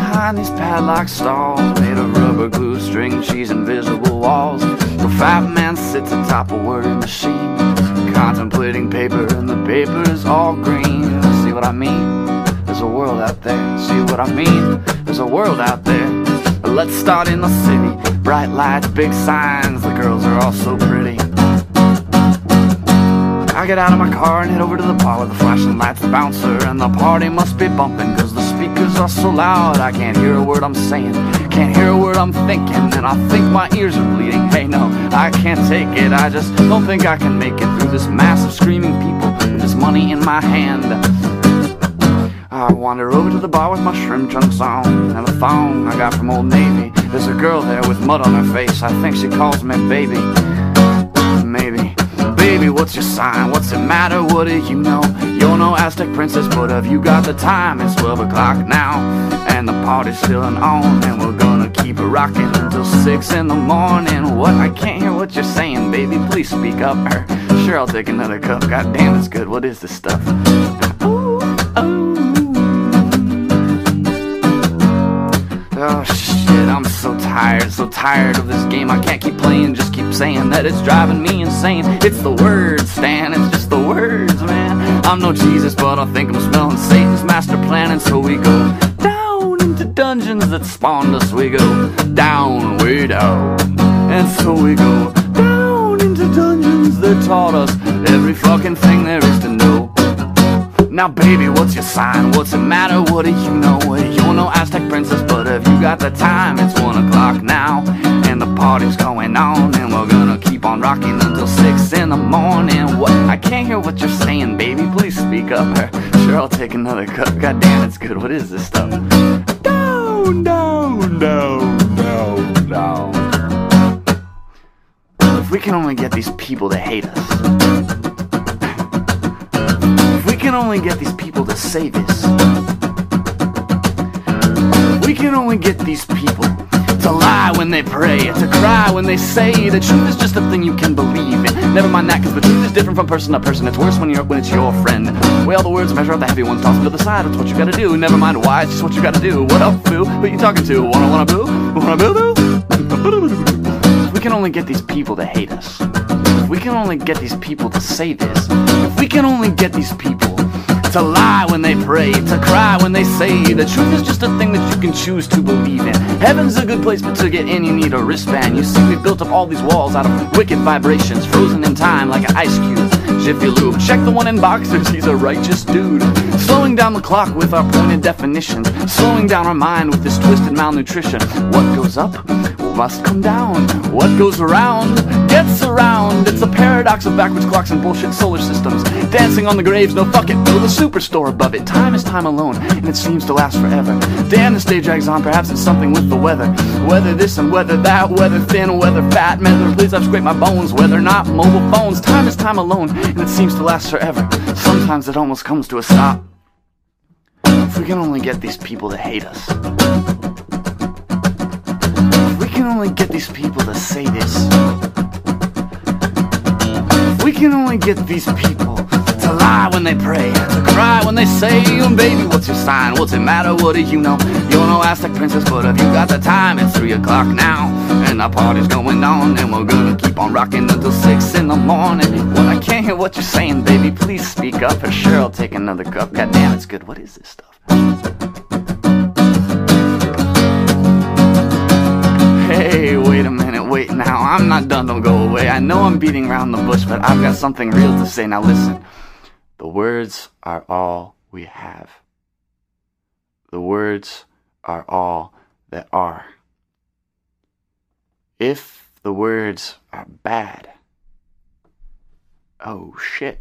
behind these padlock stalls made of rubber glue, string, cheese, invisible walls. The fat man sits atop a word machine, contemplating paper, and the paper is all green. See what I mean? There's a world out there. See what I mean? There's a world out there. Let's start in the city. Bright lights, big signs. The girls are all so pretty. I get out of my car and head over to the bar with the flashing lights, the bouncer, and the party must be bumping cause the are so loud I can't hear a word I'm saying, can't hear a word I'm thinking, and I think my ears are bleeding. Hey, no, I can't take it, I just don't think I can make it through this mass of screaming people with this money in my hand. I wander over to the bar with my shrimp trunks on and a thong I got from Old Navy. There's a girl there with mud on her face. I think she calls me baby. Maybe. Baby, what's your sign? What's the matter? What do you know? You're no Aztec princess, but have you got the time? It's 12 o'clock now, and the party's still on, and we're gonna keep it rocking until 6 in the morning. What? I can't hear what you're saying, baby. Please speak up. Sure, I'll take another cup. God damn, it's good. What is this stuff? Ooh, ooh. Oh so tired, so tired of this game. I can't keep playing, just keep saying that it's driving me insane. It's the words, Stan, it's just the words, man. I'm no Jesus, but I think I'm smelling Satan's master plan, and so we go down into dungeons that spawned us. We go down, way down, and so we go down into dungeons that taught us every fucking thing there is to know. Now, baby, what's your sign? What's the matter? What do you know? You're no Aztec princess, but have you got the time? It's party's on, and we're gonna keep on rocking until six in the morning. What? I can't hear what you're saying, baby. Please speak up. Sure, I'll take another cup. God damn, it's good. What is this stuff? Down, down, down, down, down. If we can only get these people to hate us. If we can only get these people to say this. If we can only get these people to lie when they pray, to cry when they say the truth is just a thing you can believe in. Never mind that, cause the truth is different from person to person. It's worse when you're when it's your friend. Well, the words measure up, the heavy ones toss them to the side. It's what you gotta do. Never mind why, it's just what you gotta do. What up, boo? Who you talking to? Wanna wanna boo? Wanna boo boo? We can only get these people to hate us. If we can only get these people to say this. If we can only get these people to lie when they pray, to cry when they say the truth is just a thing that you can choose to believe in. Heaven's a good place, but to get in, you need a wristband. You see, we built up all these walls out of wicked vibrations, frozen in time like an ice cube. Jiffy Lube, check the one in boxers, he's a righteous dude. Slowing down the clock with our pointed definitions, slowing down our mind with this twisted malnutrition. What goes up must come down. What goes around gets around. It's a paradox of backwards clocks and bullshit solar systems. Dancing on the graves, no fuck it, build a superstore above it. Time is time alone, and it seems to last forever. Damn, the day drags on, perhaps it's something with the weather. Whether this and whether that, whether thin, whether fat, whether please I've scraped my bones, whether not mobile phones. Time is time alone, and it seems to last forever. Sometimes it almost comes to a stop. If we can only get these people to hate us. If can only get these people to say this. If we can only get these people to lie when they pray, to cry when they say, oh, baby, what's your sign? What's it matter? What do you know? You're no Aztec princess, but have you got the time? It's three o'clock now, and our party's going on, and we're gonna keep on rocking until six in the morning. Well, I can't hear what you're saying, baby. Please speak up, or sure I'll take another cup. God damn, it's good. What is this stuff? Wait now. I'm not done, don't go away. I know I'm beating around the bush, but I've got something real to say. Now listen. The words are all we have. The words are all that are. If the words are bad, oh shit.